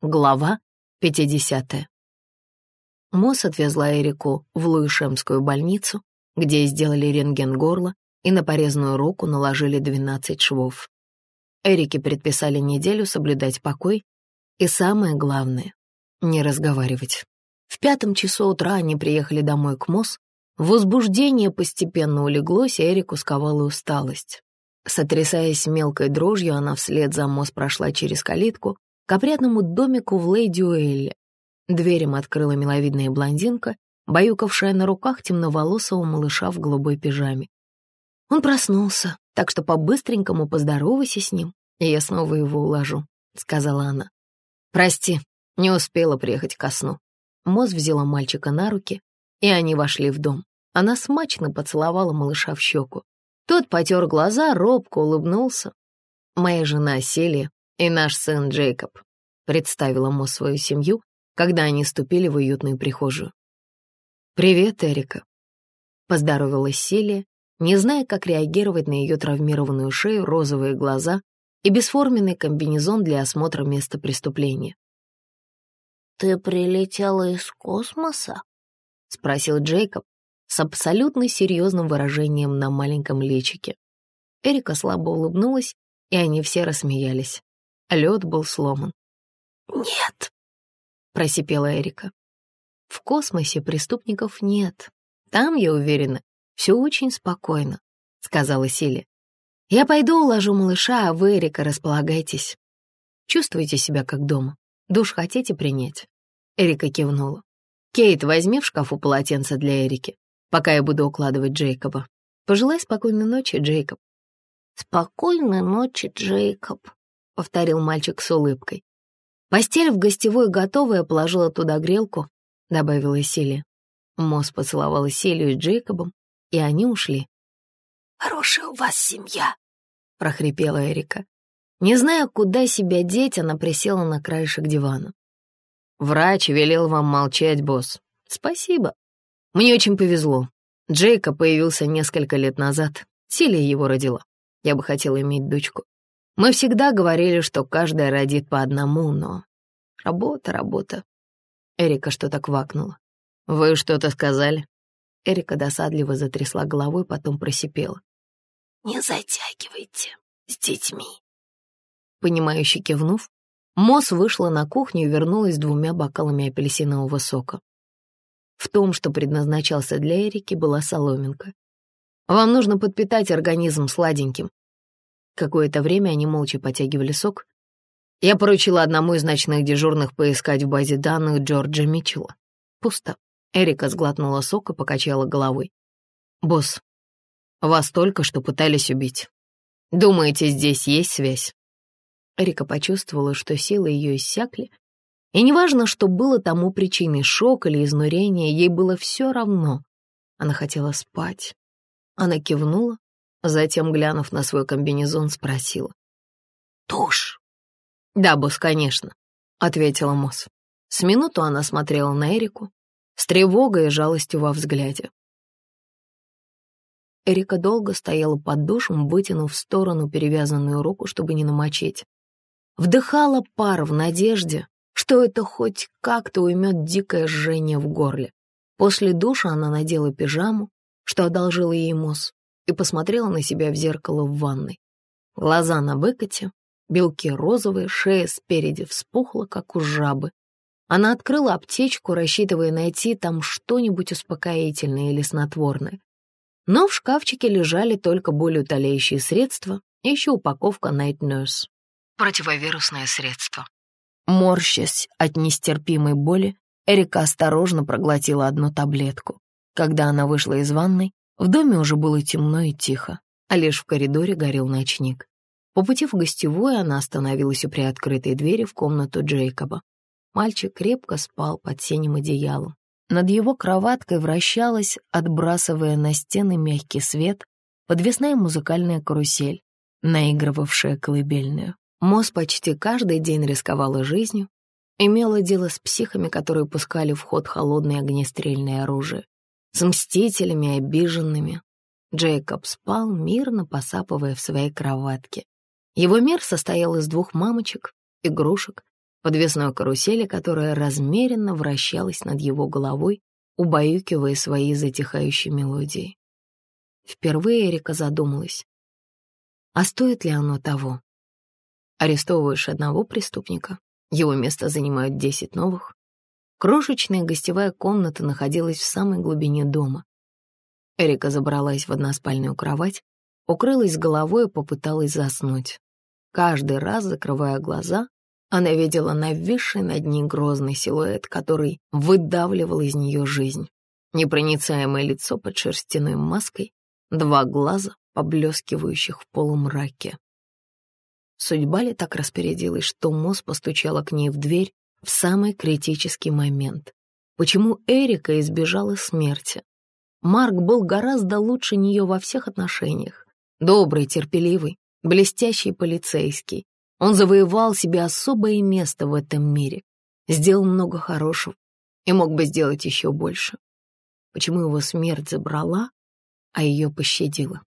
Глава 50. Мосс отвезла Эрику в Луишемскую больницу, где сделали рентген горла и на порезанную руку наложили 12 швов. Эрике предписали неделю соблюдать покой и, самое главное, не разговаривать. В пятом часу утра они приехали домой к Мосс. Возбуждение постепенно улеглось, и Эрику сковала усталость. Сотрясаясь мелкой дрожью, она вслед за Мосс прошла через калитку, к опрятному домику в Лейди Уэлле. Дверь им открыла миловидная блондинка, баюкавшая на руках темноволосого малыша в голубой пижаме. Он проснулся, так что по-быстренькому поздоровайся с ним, и я снова его уложу, — сказала она. «Прости, не успела приехать ко сну». Моз взяла мальчика на руки, и они вошли в дом. Она смачно поцеловала малыша в щеку. Тот потер глаза, робко улыбнулся. «Моя жена Селия и наш сын Джейкоб», — представила Мо свою семью, когда они ступили в уютную прихожую. «Привет, Эрика», — поздоровалась Селия, не зная, как реагировать на ее травмированную шею, розовые глаза и бесформенный комбинезон для осмотра места преступления. «Ты прилетела из космоса?» — спросил Джейкоб с абсолютно серьезным выражением на маленьком личике. Эрика слабо улыбнулась, и они все рассмеялись. Лед был сломан. «Нет», — просипела Эрика. «В космосе преступников нет. Там, я уверена, все очень спокойно», — сказала Сили. «Я пойду уложу малыша, а вы, Эрика, располагайтесь. Чувствуете себя как дома? Душ хотите принять?» Эрика кивнула. «Кейт, возьми в шкафу полотенце для Эрики, пока я буду укладывать Джейкоба. Пожелай спокойной ночи, Джейкоб». «Спокойной ночи, Джейкоб», повторил мальчик с улыбкой. «Постель в гостевой готовая, положила туда грелку», — добавила Силия. Мосс поцеловала Селию с Джейкобом, и они ушли. «Хорошая у вас семья», — прохрипела Эрика. Не зная, куда себя деть, она присела на краешек дивана. «Врач велел вам молчать, босс. Спасибо. Мне очень повезло. Джейкоб появился несколько лет назад. Силия его родила. Я бы хотела иметь дочку. Мы всегда говорили, что каждая родит по одному, но... Работа, работа. Эрика что-то квакнула. «Вы что-то сказали?» Эрика досадливо затрясла головой, потом просипела. «Не затягивайте с детьми». Понимающе кивнув, Мосс вышла на кухню и вернулась с двумя бокалами апельсинового сока. В том, что предназначался для Эрики, была соломинка. «Вам нужно подпитать организм сладеньким. Какое-то время они молча потягивали сок. Я поручила одному из ночных дежурных поискать в базе данных Джорджа Митчелла. Пусто. Эрика сглотнула сок и покачала головой. «Босс, вас только что пытались убить. Думаете, здесь есть связь?» Эрика почувствовала, что силы ее иссякли, и неважно, что было тому причиной, шок или изнурение, ей было все равно. Она хотела спать. Она кивнула, Затем, глянув на свой комбинезон, спросила. «Туш?» «Да, босс, конечно», — ответила Мосс. С минуту она смотрела на Эрику с тревогой и жалостью во взгляде. Эрика долго стояла под душем, вытянув в сторону перевязанную руку, чтобы не намочить. Вдыхала пар в надежде, что это хоть как-то уймет дикое жжение в горле. После душа она надела пижаму, что одолжила ей Мосс, и посмотрела на себя в зеркало в ванной. Глаза на выкате, белки розовые, шея спереди вспухла, как у жабы. Она открыла аптечку, рассчитывая найти там что-нибудь успокоительное или снотворное. Но в шкафчике лежали только болеутоляющие средства и еще упаковка Night Nurse. Противовирусное средство. Морщась от нестерпимой боли, Эрика осторожно проглотила одну таблетку. Когда она вышла из ванной, в доме уже было темно и тихо, а лишь в коридоре горел ночник. По пути в гостевую она остановилась у приоткрытой двери в комнату Джейкоба. Мальчик крепко спал под синим одеялом. Над его кроваткой вращалась, отбрасывая на стены мягкий свет, подвесная музыкальная карусель, наигрывавшая колыбельную. Мосс почти каждый день рисковала жизнью, имела дело с психами, которые пускали в ход холодное огнестрельное оружие с мстителями обиженными. Джейкоб спал, мирно посапывая в своей кроватке. Его мир состоял из двух мамочек, игрушек подвесной карусели, которая размеренно вращалась над его головой, убаюкивая своей затихающей мелодией. Впервые Эрика задумалась, а стоит ли оно того? Арестовываешь одного преступника, его место занимают десять новых. Крошечная гостевая комната находилась в самой глубине дома. Эрика забралась в односпальную кровать, укрылась головой и попыталась заснуть. Каждый раз, закрывая глаза, она видела нависший над ней грозный силуэт, который выдавливал из нее жизнь. Непроницаемое лицо под шерстяной маской, два глаза, поблескивающих в полумраке. Судьба ли так распорядилась, что Мосс постучала к ней в дверь в самый критический момент? Почему Эрика избежала смерти? Марк был гораздо лучше нее во всех отношениях. Добрый, терпеливый, блестящий полицейский. Он завоевал себе особое место в этом мире, сделал много хорошего и мог бы сделать еще больше. Почему его смерть забрала, а ее пощадила?